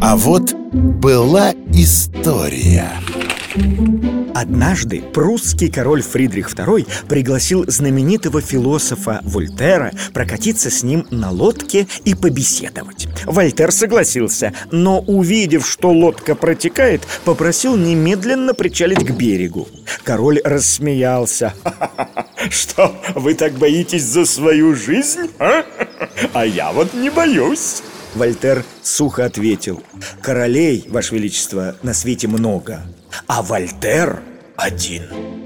А вот была история Однажды прусский король Фридрих II пригласил знаменитого философа Вольтера прокатиться с ним на лодке и побеседовать. Вольтер согласился, но увидев, что лодка протекает, попросил немедленно причалить к берегу. Король рассмеялся. Что, вы так боитесь за свою жизнь? А, а я вот не боюсь. Вольтер сухо ответил Королей, Ваше Величество, на свете много А Вольтер один